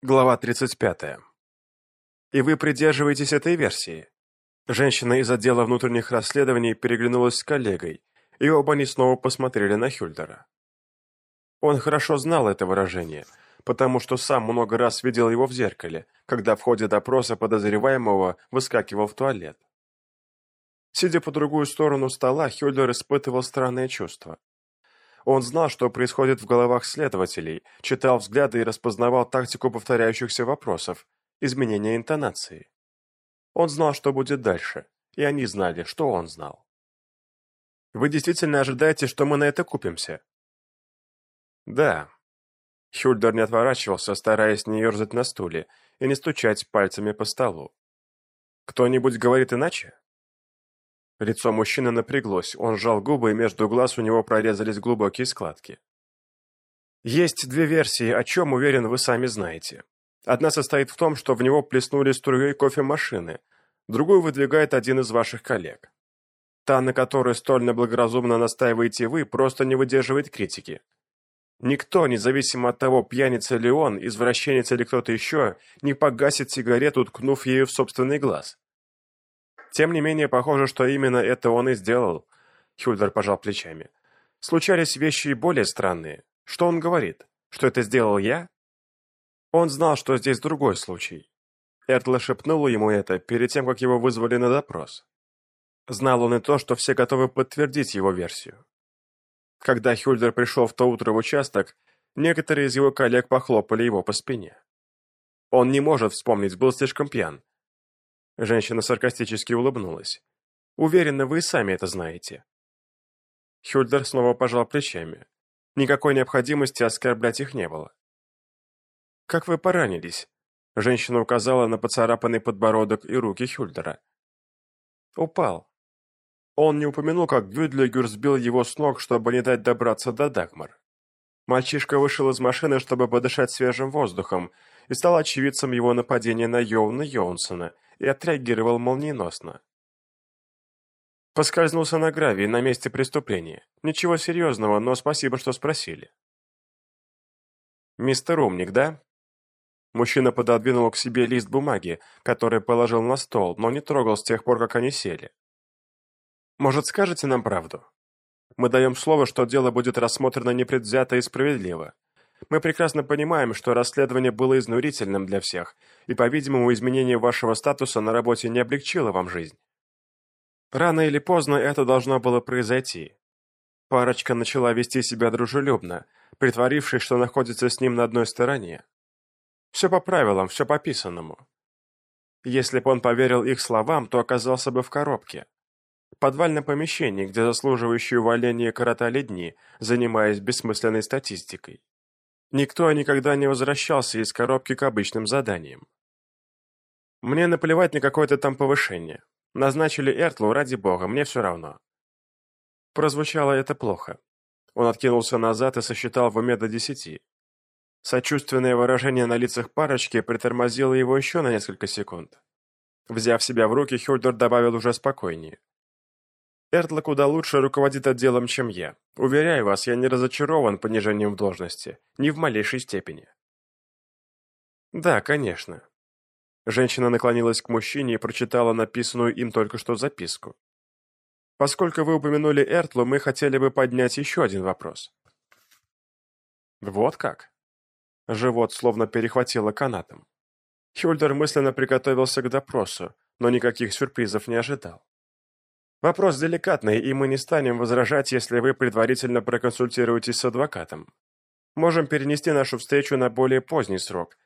Глава 35. И вы придерживаетесь этой версии? Женщина из отдела внутренних расследований переглянулась с коллегой, и оба они снова посмотрели на Хюльдера. Он хорошо знал это выражение, потому что сам много раз видел его в зеркале, когда в ходе допроса подозреваемого выскакивал в туалет. Сидя по другую сторону стола, Хюльдер испытывал странное чувство. Он знал, что происходит в головах следователей, читал взгляды и распознавал тактику повторяющихся вопросов, изменения интонации. Он знал, что будет дальше, и они знали, что он знал. «Вы действительно ожидаете, что мы на это купимся?» «Да». Хюльдер не отворачивался, стараясь не ерзать на стуле и не стучать пальцами по столу. «Кто-нибудь говорит иначе?» Лицо мужчины напряглось, он сжал губы, и между глаз у него прорезались глубокие складки. Есть две версии, о чем, уверен, вы сами знаете. Одна состоит в том, что в него плеснули струей кофемашины, другую выдвигает один из ваших коллег. Та, на которой столь неблагоразумно настаиваете вы, просто не выдерживает критики. Никто, независимо от того, пьяница ли он, извращенец или кто-то еще, не погасит сигарету, ткнув ею в собственный глаз. Тем не менее, похоже, что именно это он и сделал. Хюльдер пожал плечами. Случались вещи и более странные. Что он говорит? Что это сделал я? Он знал, что здесь другой случай. Эртла шепнула ему это перед тем, как его вызвали на допрос. Знал он и то, что все готовы подтвердить его версию. Когда Хюльдер пришел в то утро в участок, некоторые из его коллег похлопали его по спине. Он не может вспомнить, был слишком пьян, Женщина саркастически улыбнулась. «Уверена, вы и сами это знаете». Хюльдер снова пожал плечами. Никакой необходимости оскорблять их не было. «Как вы поранились?» Женщина указала на поцарапанный подбородок и руки Хюльдера. «Упал». Он не упомянул, как Гюдлигер сбил его с ног, чтобы не дать добраться до Дагмар. Мальчишка вышел из машины, чтобы подышать свежим воздухом, и стал очевидцем его нападения на Йоуна Йоунсона – и отреагировал молниеносно. Поскользнулся на гравии на месте преступления. Ничего серьезного, но спасибо, что спросили. «Мистер Умник, да?» Мужчина пододвинул к себе лист бумаги, который положил на стол, но не трогал с тех пор, как они сели. «Может, скажете нам правду? Мы даем слово, что дело будет рассмотрено непредвзято и справедливо, мы прекрасно понимаем, что расследование было изнурительным для всех, и, по-видимому, изменение вашего статуса на работе не облегчило вам жизнь. Рано или поздно это должно было произойти. Парочка начала вести себя дружелюбно, притворившись, что находится с ним на одной стороне. Все по правилам, все по писанному. Если бы он поверил их словам, то оказался бы в коробке. Подвальном помещении, где заслуживающие увольнения коротали дни, занимаясь бессмысленной статистикой. Никто никогда не возвращался из коробки к обычным заданиям. Мне наплевать на какое-то там повышение. Назначили Эртлу, ради бога, мне все равно. Прозвучало это плохо. Он откинулся назад и сосчитал в уме до десяти. Сочувственное выражение на лицах парочки притормозило его еще на несколько секунд. Взяв себя в руки, Хюльдер добавил уже спокойнее. Эртла куда лучше руководит отделом, чем я. Уверяю вас, я не разочарован понижением в должности, ни в малейшей степени. Да, конечно. Женщина наклонилась к мужчине и прочитала написанную им только что записку. Поскольку вы упомянули Эртлу, мы хотели бы поднять еще один вопрос. Вот как? Живот словно перехватило канатом. Хюльдер мысленно приготовился к допросу, но никаких сюрпризов не ожидал. Вопрос деликатный, и мы не станем возражать, если вы предварительно проконсультируетесь с адвокатом. Можем перенести нашу встречу на более поздний срок.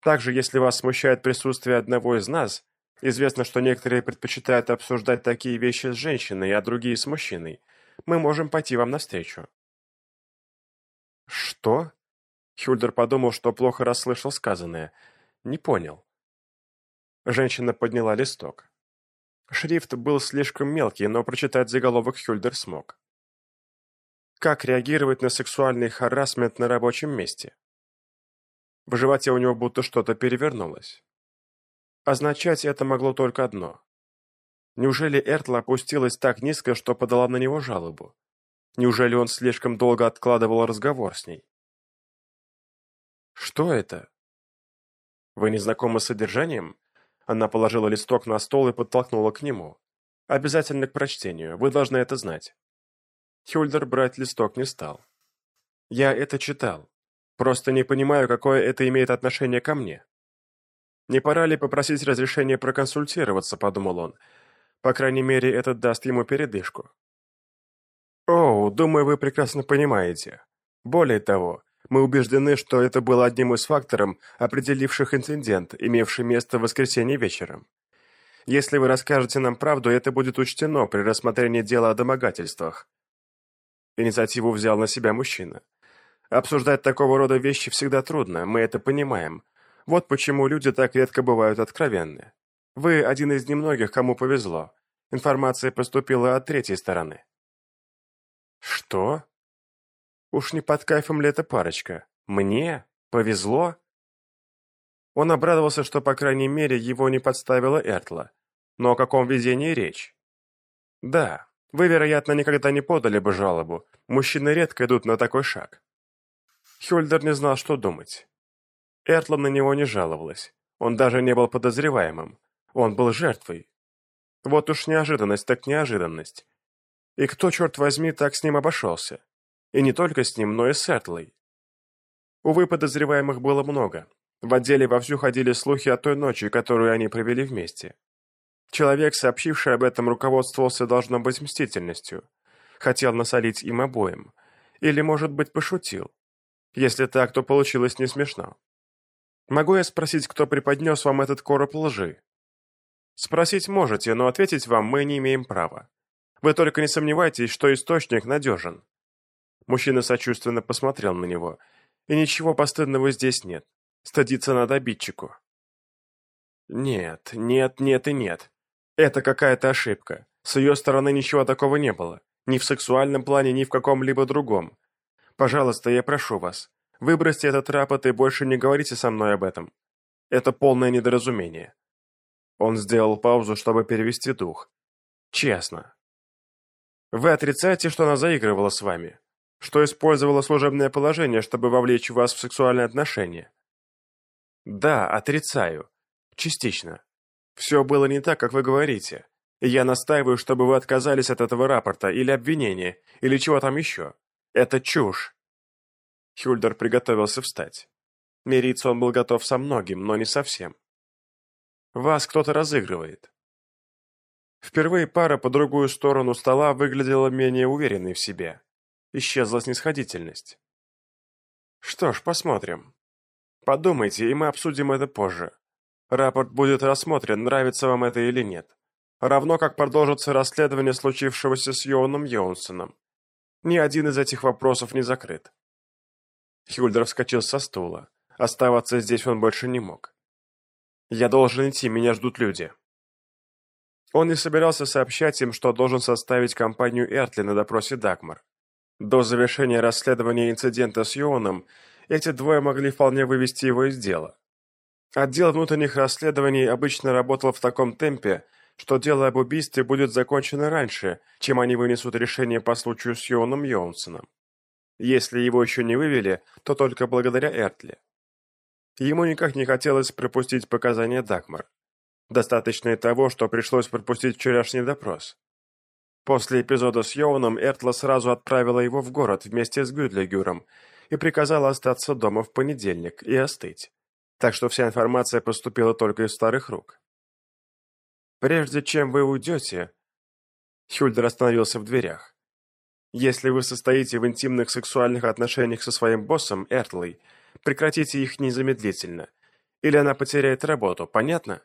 Также, если вас смущает присутствие одного из нас, известно, что некоторые предпочитают обсуждать такие вещи с женщиной, а другие с мужчиной, мы можем пойти вам навстречу. Что? Хюльдер подумал, что плохо расслышал сказанное. Не понял. Женщина подняла листок. Шрифт был слишком мелкий, но прочитать заголовок Хюльдер смог. Как реагировать на сексуальный харасмент на рабочем месте? В животе у него будто что-то перевернулось. Означать это могло только одно. Неужели Эртла опустилась так низко, что подала на него жалобу? Неужели он слишком долго откладывал разговор с ней? Что это? Вы не знакомы с содержанием? Она положила листок на стол и подтолкнула к нему. Обязательно к прочтению, вы должны это знать. Хюльдер брать листок не стал. Я это читал. Просто не понимаю, какое это имеет отношение ко мне. Не пора ли попросить разрешения проконсультироваться, подумал он. По крайней мере, это даст ему передышку. О, думаю, вы прекрасно понимаете. Более того, мы убеждены, что это было одним из факторов, определивших инцидент, имевший место в воскресенье вечером. Если вы расскажете нам правду, это будет учтено при рассмотрении дела о домогательствах. Инициативу взял на себя мужчина. Обсуждать такого рода вещи всегда трудно, мы это понимаем. Вот почему люди так редко бывают откровенны. Вы один из немногих, кому повезло. Информация поступила от третьей стороны. Что? Уж не под кайфом ли эта парочка? Мне? Повезло? Он обрадовался, что, по крайней мере, его не подставила Эртла. Но о каком везении речь? Да, вы, вероятно, никогда не подали бы жалобу. Мужчины редко идут на такой шаг. Хюльдер не знал, что думать. Эртла на него не жаловалась. Он даже не был подозреваемым. Он был жертвой. Вот уж неожиданность так неожиданность. И кто, черт возьми, так с ним обошелся? И не только с ним, но и с Эртлой. Увы, подозреваемых было много. В отделе вовсю ходили слухи о той ночи, которую они провели вместе. Человек, сообщивший об этом, руководствовался должно быть мстительностью. Хотел насолить им обоим. Или, может быть, пошутил. Если так, то получилось не смешно. Могу я спросить, кто преподнес вам этот короб лжи? Спросить можете, но ответить вам мы не имеем права. Вы только не сомневайтесь, что источник надежен. Мужчина сочувственно посмотрел на него. И ничего постыдного здесь нет. Стыдиться надо обидчику. Нет, нет, нет и нет. Это какая-то ошибка. С ее стороны ничего такого не было. Ни в сексуальном плане, ни в каком-либо другом. Пожалуйста, я прошу вас, выбросьте этот рапорт и больше не говорите со мной об этом. Это полное недоразумение. Он сделал паузу, чтобы перевести дух. Честно. Вы отрицаете, что она заигрывала с вами? Что использовала служебное положение, чтобы вовлечь вас в сексуальные отношения? Да, отрицаю. Частично. Все было не так, как вы говорите. Я настаиваю, чтобы вы отказались от этого рапорта, или обвинения, или чего там еще. Это чушь. Хюльдер приготовился встать. Мириться он был готов со многим, но не совсем. Вас кто-то разыгрывает. Впервые пара по другую сторону стола выглядела менее уверенной в себе. Исчезла снисходительность. Что ж, посмотрим. Подумайте, и мы обсудим это позже. Рапорт будет рассмотрен, нравится вам это или нет. Равно как продолжится расследование случившегося с Йоуном Йонсоном. Ни один из этих вопросов не закрыт. Хюльдер вскочил со стула. Оставаться здесь он больше не мог. «Я должен идти, меня ждут люди». Он не собирался сообщать им, что должен составить компанию Эртли на допросе Дагмар. До завершения расследования инцидента с Йоуном эти двое могли вполне вывести его из дела. Отдел внутренних расследований обычно работал в таком темпе, что дело об убийстве будет закончено раньше, чем они вынесут решение по случаю с Йоном Йонсоном. Если его еще не вывели, то только благодаря Эртли. Ему никак не хотелось пропустить показания Дагмар. Достаточно и того, что пришлось пропустить вчерашний допрос. После эпизода с Йоуном Эртла сразу отправила его в город вместе с Гюдлигюром и приказала остаться дома в понедельник и остыть. Так что вся информация поступила только из старых рук. Прежде чем вы уйдете...» Хюльдер остановился в дверях. «Если вы состоите в интимных сексуальных отношениях со своим боссом, Эртлой, прекратите их незамедлительно, или она потеряет работу, понятно?»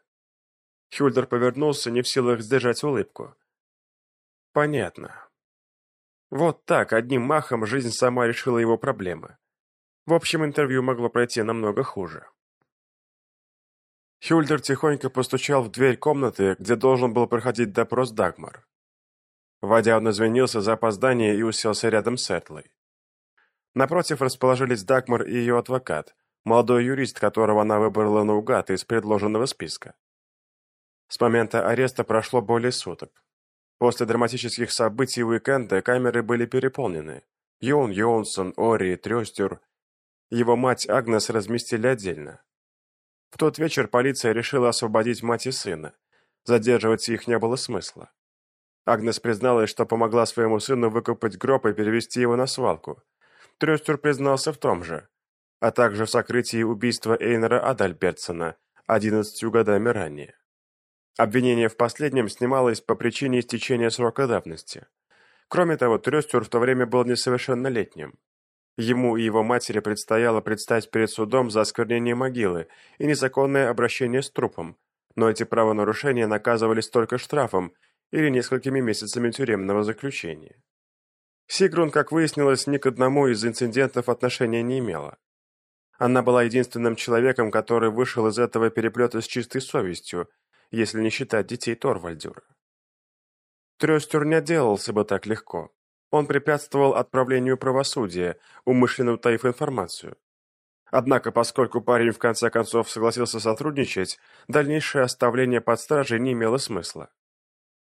Хюльдер повернулся, не в силах сдержать улыбку. «Понятно. Вот так, одним махом, жизнь сама решила его проблемы. В общем, интервью могло пройти намного хуже». Хюльдер тихонько постучал в дверь комнаты, где должен был проходить допрос Дагмар. Вадя он извинился за опоздание и уселся рядом с Этлой. Напротив расположились Дагмар и ее адвокат, молодой юрист, которого она выбрала наугад из предложенного списка. С момента ареста прошло более суток. После драматических событий уикенда камеры были переполнены. Йон Йонсон, Ори, Трёстер. Его мать Агнес разместили отдельно. В тот вечер полиция решила освободить мать и сына. Задерживать их не было смысла. Агнес призналась, что помогла своему сыну выкопать гроб и перевести его на свалку. Трёстер признался в том же, а также в сокрытии убийства Эйнера Адальбертсона 11 годами ранее. Обвинение в последнем снималось по причине истечения срока давности. Кроме того, Трёстер в то время был несовершеннолетним. Ему и его матери предстояло предстать перед судом за осквернение могилы и незаконное обращение с трупом, но эти правонарушения наказывались только штрафом или несколькими месяцами тюремного заключения. Сигрун, как выяснилось, ни к одному из инцидентов отношения не имела. Она была единственным человеком, который вышел из этого переплета с чистой совестью, если не считать детей Торвальдюра. Трёстер не отделался бы так легко. Он препятствовал отправлению правосудия, умышленно утаив информацию. Однако, поскольку парень в конце концов согласился сотрудничать, дальнейшее оставление под стражей не имело смысла.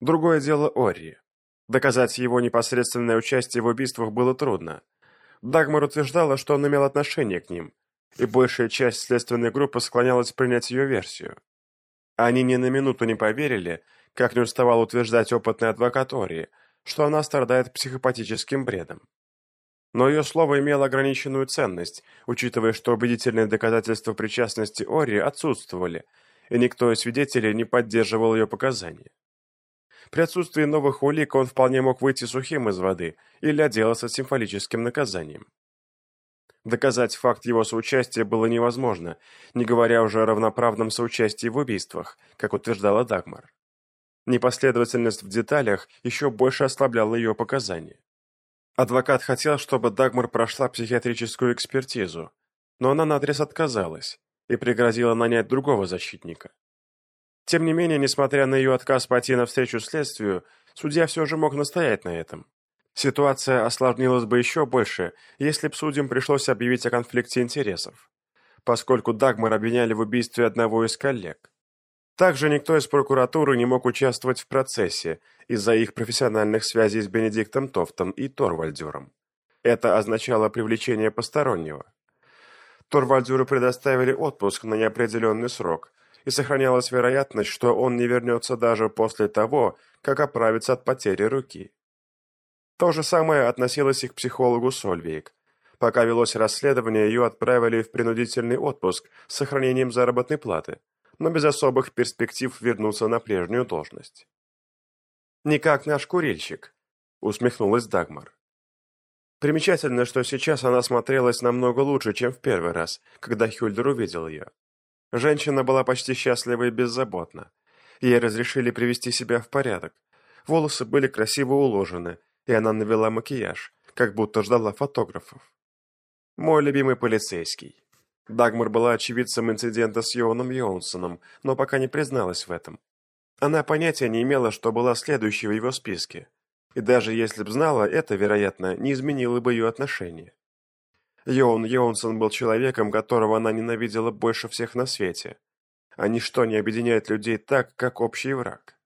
Другое дело Ори. Доказать его непосредственное участие в убийствах было трудно. Дагмар утверждала, что он имел отношение к ним, и большая часть следственной группы склонялась принять ее версию. Они ни на минуту не поверили, как не уставал утверждать опытный адвокат Ори, что она страдает психопатическим бредом. Но ее слово имело ограниченную ценность, учитывая, что убедительные доказательства причастности Ори отсутствовали, и никто из свидетелей не поддерживал ее показания. При отсутствии новых улик он вполне мог выйти сухим из воды или отделаться символическим наказанием. Доказать факт его соучастия было невозможно, не говоря уже о равноправном соучастии в убийствах, как утверждала Дагмар. Непоследовательность в деталях еще больше ослабляла ее показания. Адвокат хотел, чтобы Дагмар прошла психиатрическую экспертизу, но она наотрез отказалась и пригрозила нанять другого защитника. Тем не менее, несмотря на ее отказ пойти навстречу следствию, судья все же мог настоять на этом. Ситуация осложнилась бы еще больше, если б судьям пришлось объявить о конфликте интересов, поскольку Дагмар обвиняли в убийстве одного из коллег. Также никто из прокуратуры не мог участвовать в процессе из-за их профессиональных связей с Бенедиктом Тофтом и Торвальдюром. Это означало привлечение постороннего. Торвальдюру предоставили отпуск на неопределенный срок, и сохранялась вероятность, что он не вернется даже после того, как оправится от потери руки. То же самое относилось и к психологу Сольвейк. Пока велось расследование, ее отправили в принудительный отпуск с сохранением заработной платы, но без особых перспектив вернуться на прежнюю должность. «Не как наш курильщик», — усмехнулась Дагмар. Примечательно, что сейчас она смотрелась намного лучше, чем в первый раз, когда Хюльдер увидел ее. Женщина была почти счастлива и беззаботна. Ей разрешили привести себя в порядок. Волосы были красиво уложены, и она навела макияж, как будто ждала фотографов. Мой любимый полицейский. Дагмар была очевидцем инцидента с Йоаном Йонсоном, но пока не призналась в этом. Она понятия не имела, что была следующей в его списке. И даже если б знала, это, вероятно, не изменило бы ее отношение. Йоан Йонсон был человеком, которого она ненавидела больше всех на свете. А ничто не объединяет людей так, как общий враг.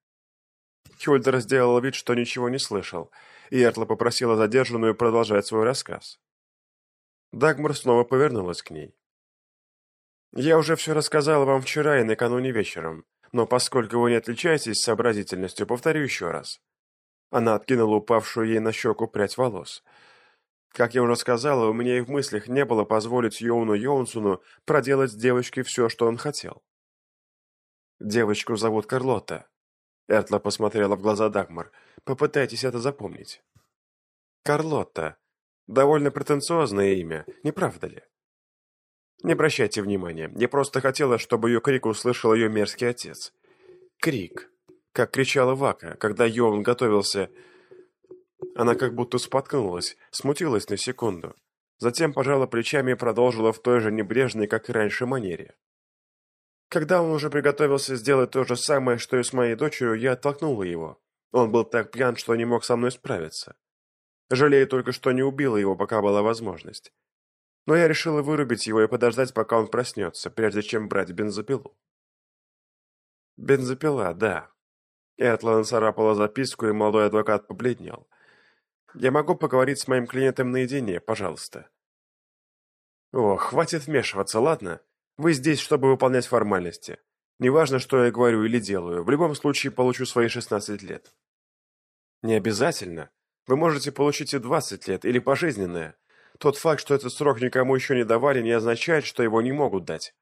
Хюльдер сделал вид, что ничего не слышал, и Эртла попросила задержанную продолжать свой рассказ. Дагмар снова повернулась к ней. «Я уже все рассказала вам вчера и накануне вечером, но поскольку вы не отличаетесь сообразительностью, повторю еще раз». Она откинула упавшую ей на щеку прядь волос. «Как я уже сказала, у меня и в мыслях не было позволить Йоуну Йоунсуну проделать с девочкой все, что он хотел». «Девочку зовут Карлотта», Эртла посмотрела в глаза Дагмар. «Попытайтесь это запомнить». «Карлотта. Довольно претенциозное имя, не правда ли?» «Не обращайте внимания. Я просто хотела, чтобы ее крик услышал ее мерзкий отец. Крик. Как кричала Вака, когда Йоун готовился...» Она как будто споткнулась, смутилась на секунду. Затем пожала плечами и продолжила в той же небрежной, как и раньше, манере. Когда он уже приготовился сделать то же самое, что и с моей дочерью, я оттолкнула его. Он был так пьян, что не мог со мной справиться. Жалею только, что не убила его, пока была возможность. Но я решила вырубить его и подождать, пока он проснется, прежде чем брать бензопилу. Бензопила, да. Этлан царапала записку, и молодой адвокат побледнел. Я могу поговорить с моим клиентом наедине, пожалуйста. О, хватит вмешиваться, ладно? Вы здесь, чтобы выполнять формальности. Неважно, что я говорю или делаю, в любом случае получу свои 16 лет. Не обязательно. Вы можете получить и 20 лет, или пожизненное. Тот факт, что этот срок никому еще не давали, не означает, что его не могут дать.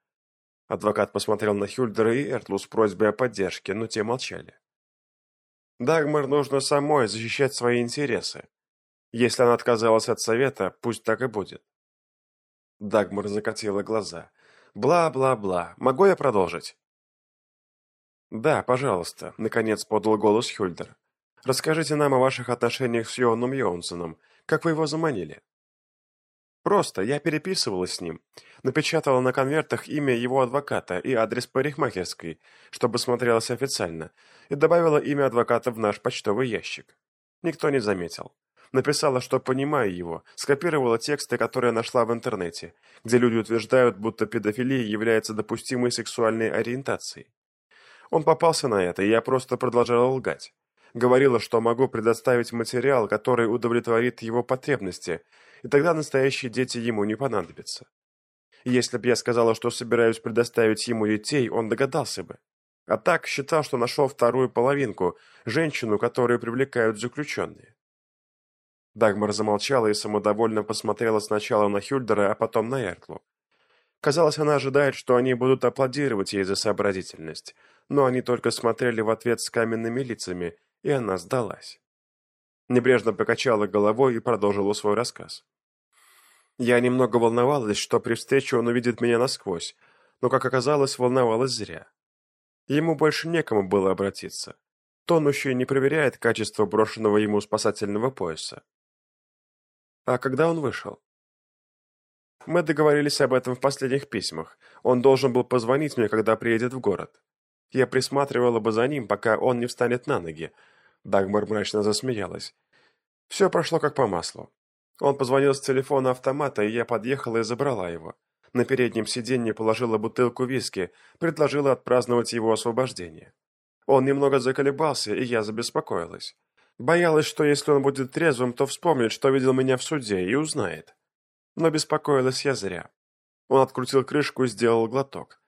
Адвокат посмотрел на Хюльдера и Эртлу с просьбой о поддержке, но те молчали. Дагмар нужно самой защищать свои интересы. Если она отказалась от совета, пусть так и будет. Дагмар закатила глаза. Бла-бла-бла. Могу я продолжить? Да, пожалуйста, наконец подал голос Хюльдер. Расскажите нам о ваших отношениях с Йоаном Йонсоном. Как вы его заманили? Просто, я переписывалась с ним. Напечатала на конвертах имя его адвоката и адрес парикмахерской, чтобы смотрелось официально, и добавила имя адвоката в наш почтовый ящик. Никто не заметил. Написала, что понимаю его, скопировала тексты, которые нашла в интернете, где люди утверждают, будто педофилия является допустимой сексуальной ориентацией. Он попался на это, и я просто продолжала лгать. Говорила, что могу предоставить материал, который удовлетворит его потребности, и тогда настоящие дети ему не понадобятся. Если бы я сказала, что собираюсь предоставить ему детей, он догадался бы. А так считал, что нашел вторую половинку, женщину, которую привлекают заключенные. Дагмар замолчала и самодовольно посмотрела сначала на Хюльдера, а потом на Эртлу. Казалось, она ожидает, что они будут аплодировать ей за сообразительность, но они только смотрели в ответ с каменными лицами, и она сдалась. Небрежно покачала головой и продолжила свой рассказ. Я немного волновалась, что при встрече он увидит меня насквозь, но, как оказалось, волновалась зря. Ему больше некому было обратиться. Тонущий не проверяет качество брошенного ему спасательного пояса. А когда он вышел? Мы договорились об этом в последних письмах. Он должен был позвонить мне, когда приедет в город. Я присматривала бы за ним, пока он не встанет на ноги. Дагмар мрачно засмеялась. Все прошло как по маслу. Он позвонил с телефона автомата, и я подъехала и забрала его. На переднем сиденье положила бутылку виски, предложила отпраздновать его освобождение. Он немного заколебался, и я забеспокоилась. Боялась, что если он будет трезвым, то вспомнит, что видел меня в суде, и узнает. Но беспокоилась я зря. Он открутил крышку и сделал глоток.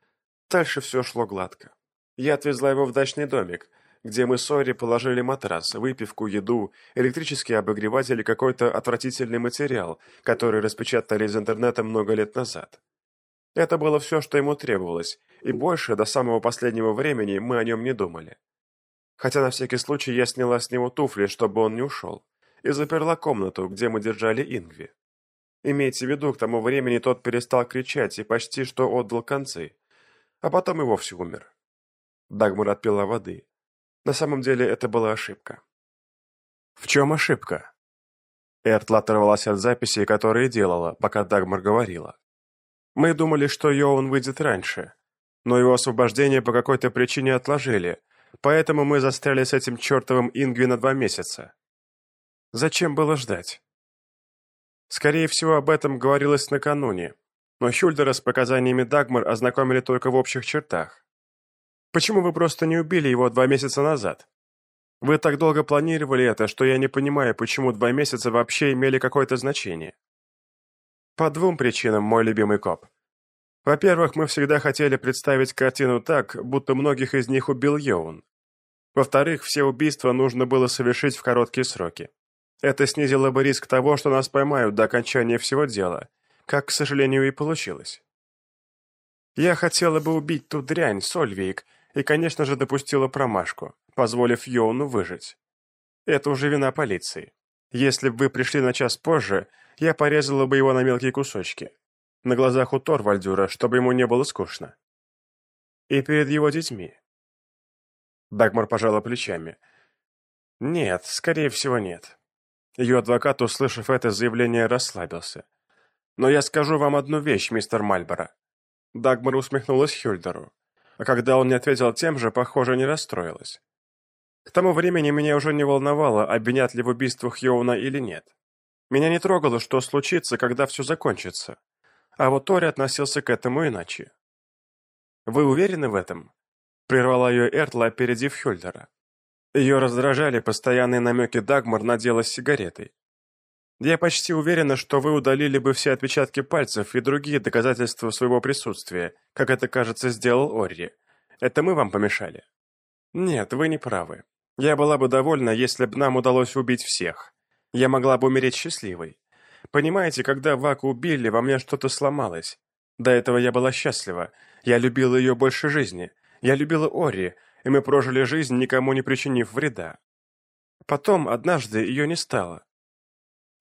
Дальше все шло гладко. Я отвезла его в дачный домик – где мы с Ори положили матрас, выпивку, еду, электрический обогреватель и какой-то отвратительный материал, который распечатали из интернета много лет назад. Это было все, что ему требовалось, и больше до самого последнего времени мы о нем не думали. Хотя на всякий случай я сняла с него туфли, чтобы он не ушел, и заперла комнату, где мы держали Ингви. Имейте в виду, к тому времени тот перестал кричать и почти что отдал концы, а потом и вовсе умер. Дагмар отпила воды. На самом деле это была ошибка. В чем ошибка? Эртла оторвалась от записей, которые делала, пока Дагмар говорила. Мы думали, что Йоун выйдет раньше, но его освобождение по какой-то причине отложили, поэтому мы застряли с этим чертовым Ингви на два месяца. Зачем было ждать? Скорее всего, об этом говорилось накануне, но Хюльдера с показаниями Дагмар ознакомили только в общих чертах. Почему вы просто не убили его два месяца назад? Вы так долго планировали это, что я не понимаю, почему два месяца вообще имели какое-то значение. По двум причинам, мой любимый коп. Во-первых, мы всегда хотели представить картину так, будто многих из них убил Йоун. Во-вторых, все убийства нужно было совершить в короткие сроки. Это снизило бы риск того, что нас поймают до окончания всего дела, как, к сожалению, и получилось. Я хотела бы убить ту дрянь, Сольвейк, и, конечно же, допустила промашку, позволив Йоуну выжить. Это уже вина полиции. Если бы вы пришли на час позже, я порезала бы его на мелкие кусочки. На глазах у Торвальдюра, чтобы ему не было скучно. И перед его детьми. Дагмар пожала плечами. Нет, скорее всего, нет. Ее адвокат, услышав это заявление, расслабился. Но я скажу вам одну вещь, мистер Мальборо. Дагмар усмехнулась Хюльдеру а когда он не ответил тем же, похоже, не расстроилась. К тому времени меня уже не волновало, обвинят ли в убийствах Йоуна или нет. Меня не трогало, что случится, когда все закончится. А вот Тори относился к этому иначе. «Вы уверены в этом?» — прервала ее Эртла, опередив Хюльдера. Ее раздражали постоянные намеки Дагмар на дело с сигаретой. Я почти уверена, что вы удалили бы все отпечатки пальцев и другие доказательства своего присутствия, как это, кажется, сделал Орри. Это мы вам помешали? Нет, вы не правы. Я была бы довольна, если бы нам удалось убить всех. Я могла бы умереть счастливой. Понимаете, когда Ваку убили, во мне что-то сломалось. До этого я была счастлива. Я любила ее больше жизни. Я любила Ори, и мы прожили жизнь, никому не причинив вреда. Потом, однажды, ее не стало.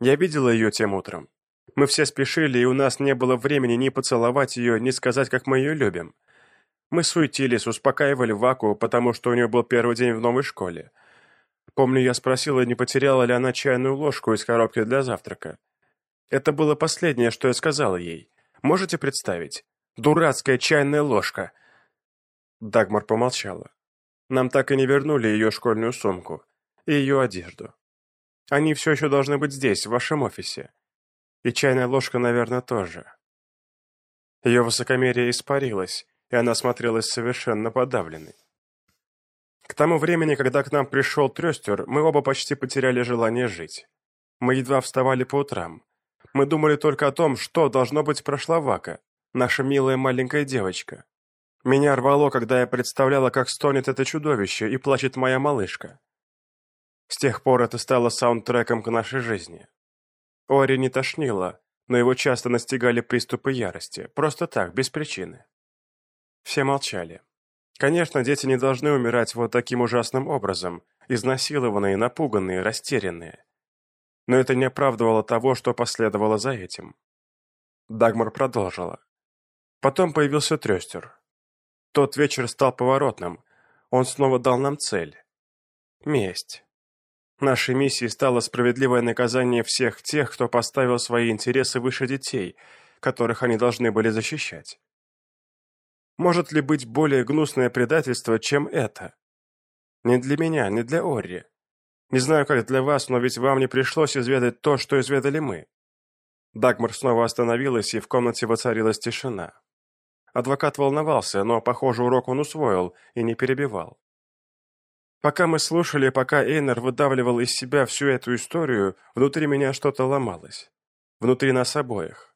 Я видела ее тем утром. Мы все спешили, и у нас не было времени ни поцеловать ее, ни сказать, как мы ее любим. Мы суетились, успокаивали Ваку, потому что у нее был первый день в новой школе. Помню, я спросила, не потеряла ли она чайную ложку из коробки для завтрака. Это было последнее, что я сказала ей. Можете представить? Дурацкая чайная ложка. Дагмар помолчала. Нам так и не вернули ее школьную сумку и ее одежду. Они все еще должны быть здесь, в вашем офисе. И чайная ложка, наверное, тоже. Ее высокомерие испарилось, и она смотрелась совершенно подавленной. К тому времени, когда к нам пришел Трестер, мы оба почти потеряли желание жить. Мы едва вставали по утрам. Мы думали только о том, что должно быть прошла Вака, наша милая маленькая девочка. Меня рвало, когда я представляла, как стонет это чудовище и плачет моя малышка. С тех пор это стало саундтреком к нашей жизни. Ори не тошнило, но его часто настигали приступы ярости, просто так, без причины. Все молчали. Конечно, дети не должны умирать вот таким ужасным образом, изнасилованные, напуганные, растерянные. Но это не оправдывало того, что последовало за этим. Дагмар продолжила. Потом появился Трестер. Тот вечер стал поворотным. Он снова дал нам цель. Месть. Нашей миссией стало справедливое наказание всех тех, кто поставил свои интересы выше детей, которых они должны были защищать. Может ли быть более гнусное предательство, чем это? Не для меня, не для Орри. Не знаю, как для вас, но ведь вам не пришлось изведать то, что изведали мы. Дагмар снова остановилась, и в комнате воцарилась тишина. Адвокат волновался, но, похоже, урок он усвоил и не перебивал. Пока мы слушали, пока Эйнер выдавливал из себя всю эту историю, внутри меня что-то ломалось. Внутри нас обоих.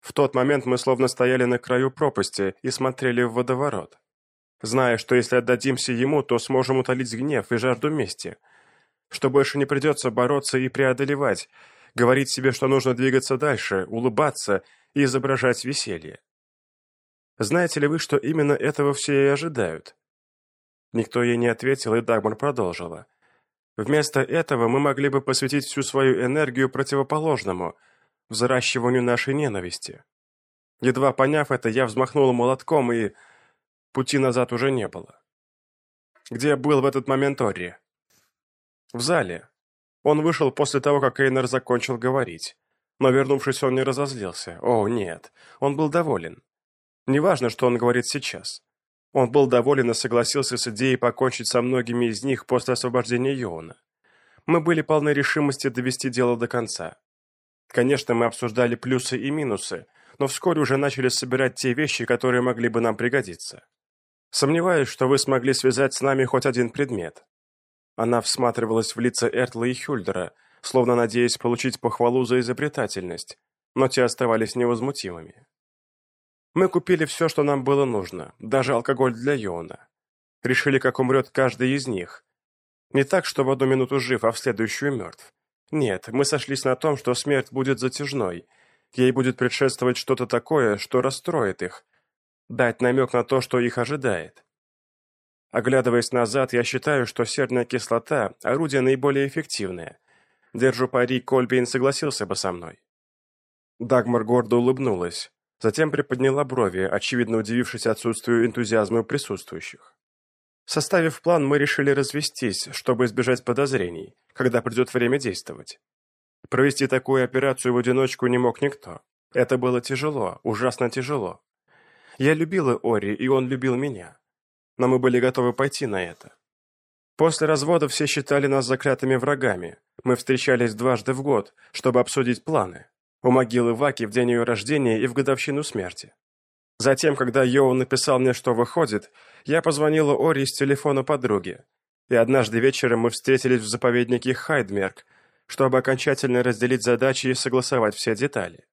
В тот момент мы словно стояли на краю пропасти и смотрели в водоворот. Зная, что если отдадимся ему, то сможем утолить гнев и жажду мести. Что больше не придется бороться и преодолевать, говорить себе, что нужно двигаться дальше, улыбаться и изображать веселье. Знаете ли вы, что именно этого все и ожидают? Никто ей не ответил, и Дагмар продолжила. Вместо этого мы могли бы посвятить всю свою энергию противоположному, взращиванию нашей ненависти. Едва поняв это, я взмахнул молотком, и пути назад уже не было. Где был в этот момент Орри? В зале. Он вышел после того, как Эйнер закончил говорить. Но вернувшись, он не разозлился. О, нет, он был доволен. Неважно, что он говорит сейчас. Он был доволен и согласился с идеей покончить со многими из них после освобождения Йоуна. Мы были полны решимости довести дело до конца. Конечно, мы обсуждали плюсы и минусы, но вскоре уже начали собирать те вещи, которые могли бы нам пригодиться. Сомневаюсь, что вы смогли связать с нами хоть один предмет. Она всматривалась в лица Эртла и Хюльдера, словно надеясь получить похвалу за изобретательность, но те оставались невозмутимыми. Мы купили все, что нам было нужно, даже алкоголь для Йона. Решили, как умрет каждый из них. Не так, что в одну минуту жив, а в следующую мертв. Нет, мы сошлись на том, что смерть будет затяжной. Ей будет предшествовать что-то такое, что расстроит их. Дать намек на то, что их ожидает. Оглядываясь назад, я считаю, что серная кислота – орудие наиболее эффективное. Держу пари, Кольбейн согласился бы со мной. Дагмар гордо улыбнулась. Затем приподняла брови, очевидно удивившись отсутствию энтузиазма присутствующих. Составив план, мы решили развестись, чтобы избежать подозрений, когда придет время действовать. Провести такую операцию в одиночку не мог никто. Это было тяжело, ужасно тяжело. Я любила Ори, и он любил меня. Но мы были готовы пойти на это. После развода все считали нас заклятыми врагами. Мы встречались дважды в год, чтобы обсудить планы у могилы Ваки в день ее рождения и в годовщину смерти. Затем, когда Йоу написал мне, что выходит, я позвонила Ори с телефона подруги, и однажды вечером мы встретились в заповеднике Хайдмерк, чтобы окончательно разделить задачи и согласовать все детали.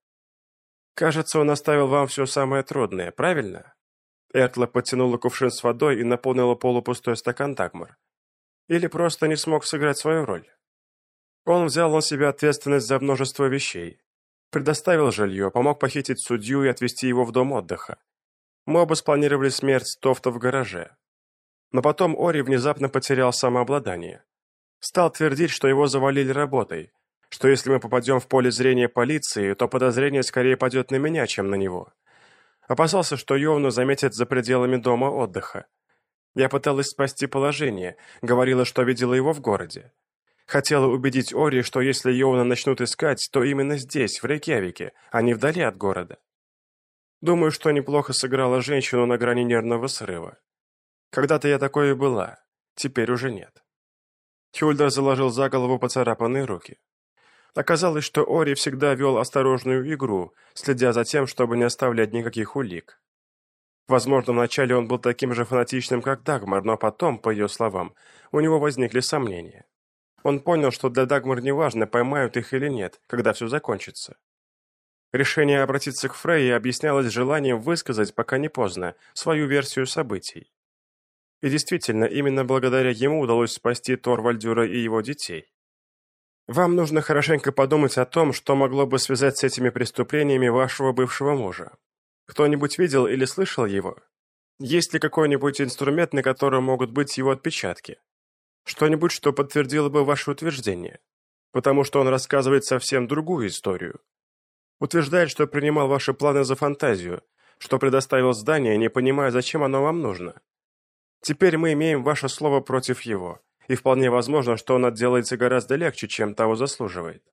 Кажется, он оставил вам все самое трудное, правильно? Эртла подтянула кувшин с водой и наполнила полупустой стакан Дагмар. Или просто не смог сыграть свою роль. Он взял на себя ответственность за множество вещей. Предоставил жилье, помог похитить судью и отвезти его в дом отдыха. Мы оба спланировали смерть Тофта в гараже. Но потом Ори внезапно потерял самообладание. Стал твердить, что его завалили работой, что если мы попадем в поле зрения полиции, то подозрение скорее падет на меня, чем на него. Опасался, что Йовну заметят за пределами дома отдыха. Я пыталась спасти положение, говорила, что видела его в городе. Хотела убедить Ори, что если Йовна начнут искать, то именно здесь, в Рейкьявике, а не вдали от города. Думаю, что неплохо сыграла женщину на грани нервного срыва. Когда-то я такой и была, теперь уже нет. Хюльдер заложил за голову поцарапанные руки. Оказалось, что Ори всегда вел осторожную игру, следя за тем, чтобы не оставлять никаких улик. Возможно, вначале он был таким же фанатичным, как Дагмар, но потом, по ее словам, у него возникли сомнения. Он понял, что для Дагмар неважно, поймают их или нет, когда все закончится. Решение обратиться к Фрейе объяснялось желанием высказать, пока не поздно, свою версию событий. И действительно, именно благодаря ему удалось спасти Торвальдюра и его детей. Вам нужно хорошенько подумать о том, что могло бы связать с этими преступлениями вашего бывшего мужа. Кто-нибудь видел или слышал его? Есть ли какой-нибудь инструмент, на котором могут быть его отпечатки? Что-нибудь, что подтвердило бы ваше утверждение? Потому что он рассказывает совсем другую историю. Утверждает, что принимал ваши планы за фантазию, что предоставил здание, не понимая, зачем оно вам нужно. Теперь мы имеем ваше слово против его, и вполне возможно, что он отделается гораздо легче, чем того заслуживает.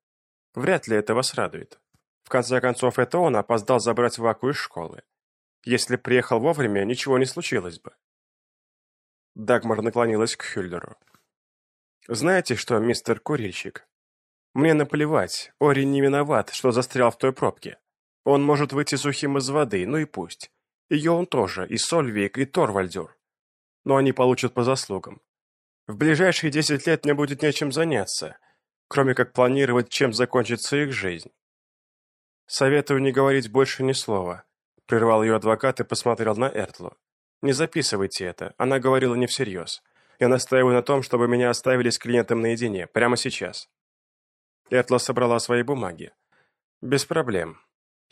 Вряд ли это вас радует. В конце концов, это он опоздал забрать Ваку из школы. Если приехал вовремя, ничего не случилось бы. Дагмар наклонилась к Хюльдеру. «Знаете что, мистер Курильщик? Мне наплевать, Ори не виноват, что застрял в той пробке. Он может выйти сухим из воды, ну и пусть. Ее он тоже, и Сольвик, и Торвальдюр. Но они получат по заслугам. В ближайшие десять лет мне будет нечем заняться, кроме как планировать, чем закончится их жизнь. Советую не говорить больше ни слова. Прервал ее адвокат и посмотрел на Эртлу. Не записывайте это, она говорила не всерьез. Я настаиваю на том, чтобы меня оставили с клиентом наедине, прямо сейчас. Эртла собрала свои бумаги. Без проблем.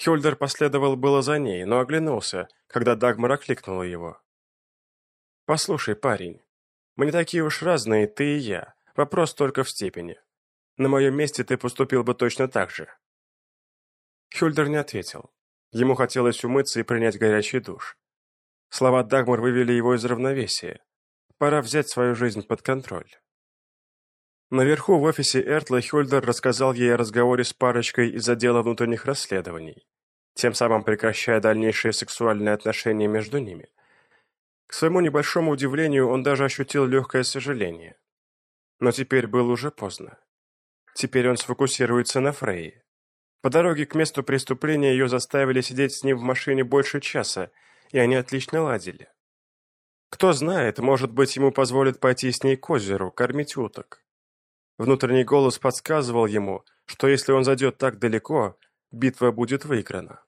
Хюльдер последовал было за ней, но оглянулся, когда Дагмар окликнула его. «Послушай, парень, мы не такие уж разные, ты и я. Вопрос только в степени. На моем месте ты поступил бы точно так же». Хюльдер не ответил. Ему хотелось умыться и принять горячий душ. Слова Дагмар вывели его из равновесия. Пора взять свою жизнь под контроль. Наверху в офисе Эртла Хюльдер рассказал ей о разговоре с парочкой из отдела внутренних расследований, тем самым прекращая дальнейшие сексуальные отношения между ними. К своему небольшому удивлению, он даже ощутил легкое сожаление. Но теперь было уже поздно. Теперь он сфокусируется на Фрейе. По дороге к месту преступления ее заставили сидеть с ним в машине больше часа, и они отлично ладили. Кто знает, может быть, ему позволят пойти с ней к озеру, кормить уток. Внутренний голос подсказывал ему, что если он зайдет так далеко, битва будет выиграна.